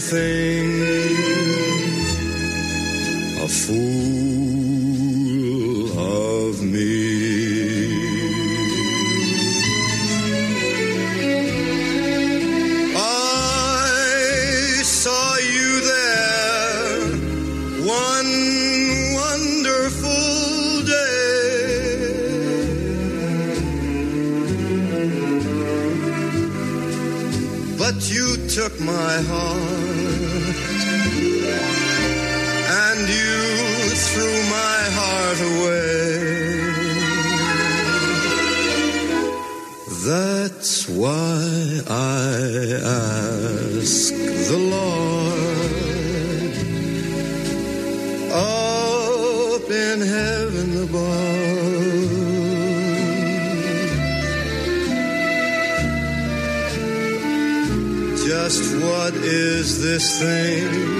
say I ask the Lord up in heaven above. Just what is this thing?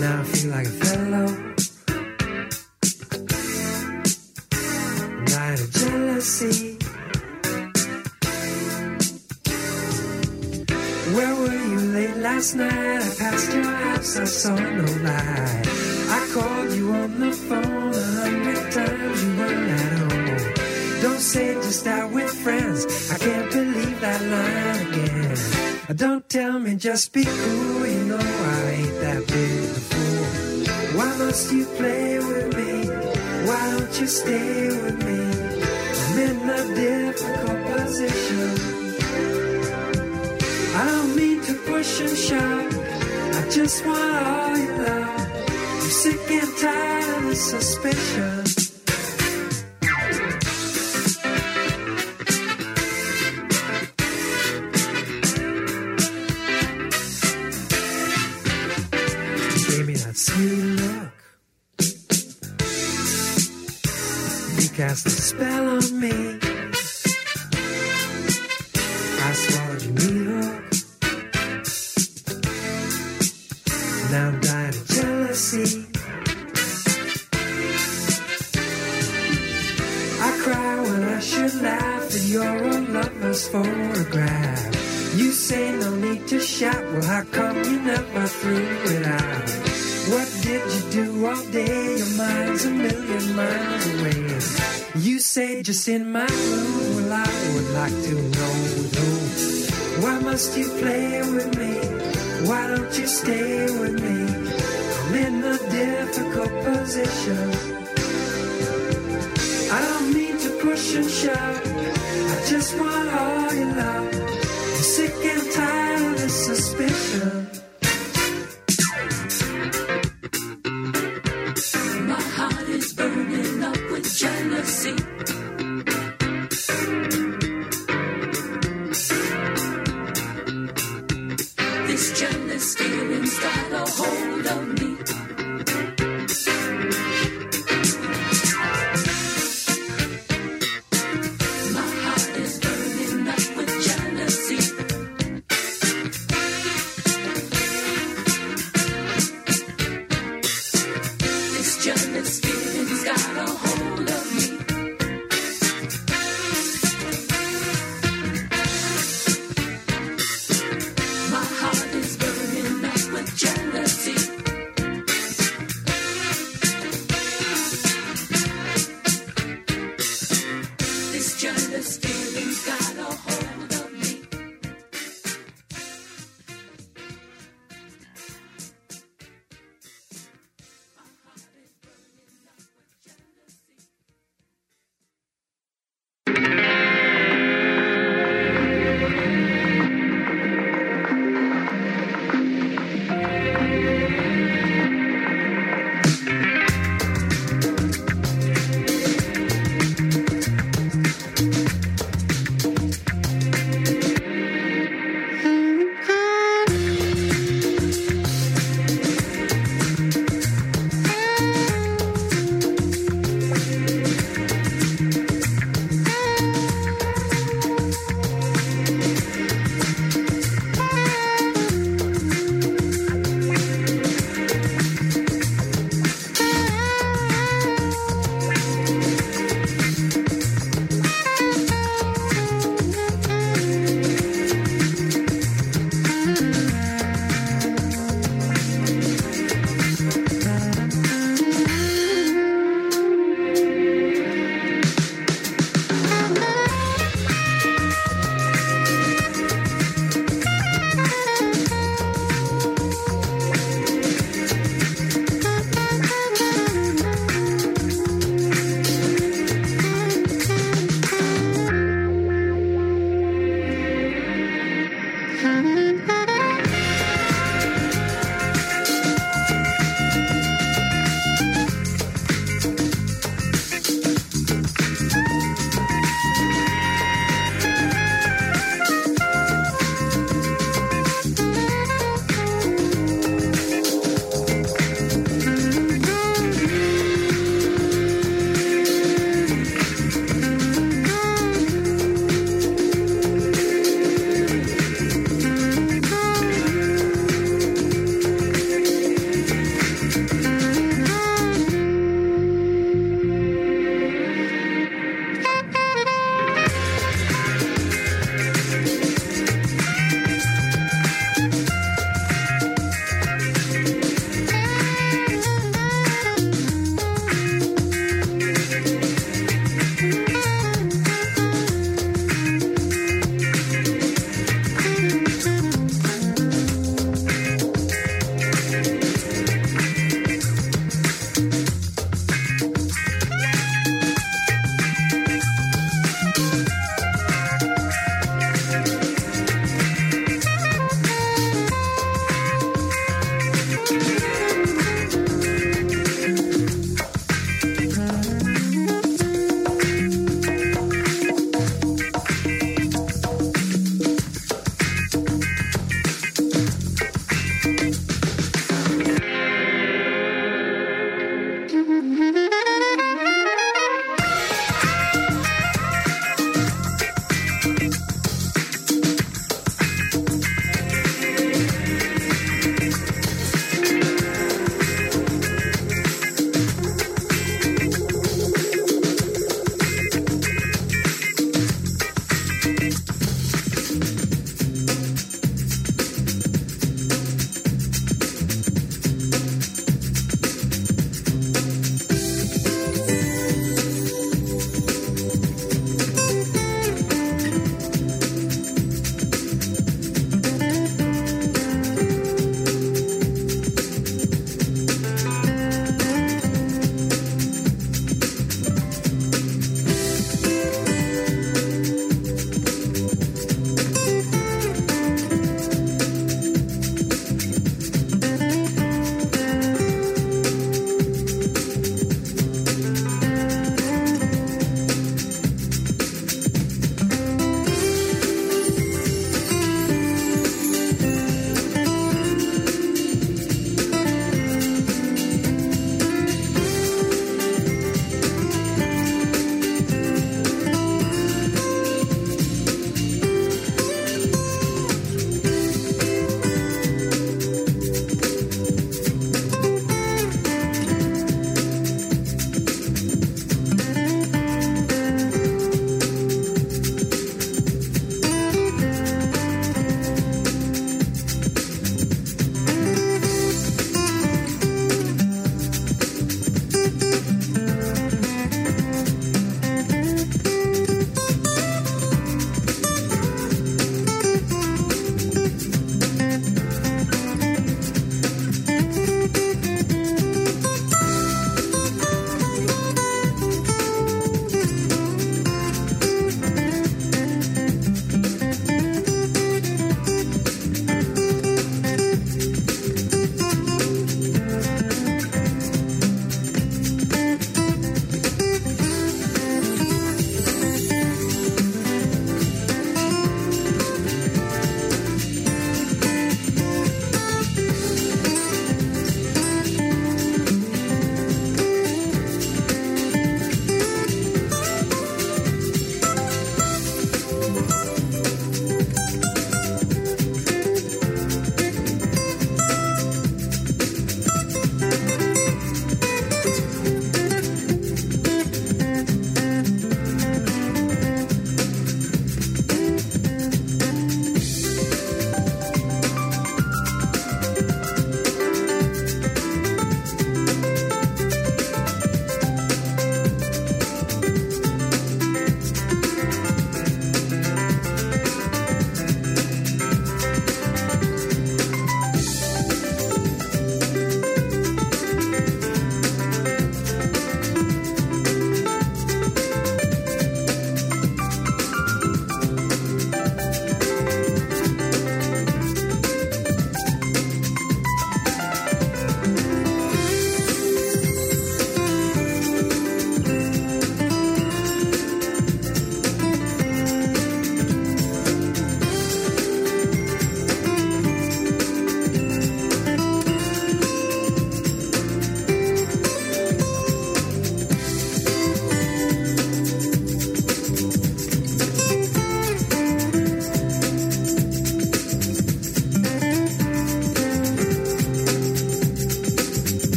Now I feel like a fellow. Night of jealousy. Where were you late last night? I passed your house, I saw no light. I called you on the phone a hundred times, you weren't at home. Don't say just out with friends, I can't believe that line again. Don't tell me just be cool, Why must you play with me? Why don't you stay with me? I'm in a difficult position. I don't mean to push and shove. I just want all your love. I'm sick and tired of the suspicion. You play with me? Why don't you stay with me? I'm in a difficult position. I don't mean to push and shove. I just want all your love. I'm sick and tired of this suspicion.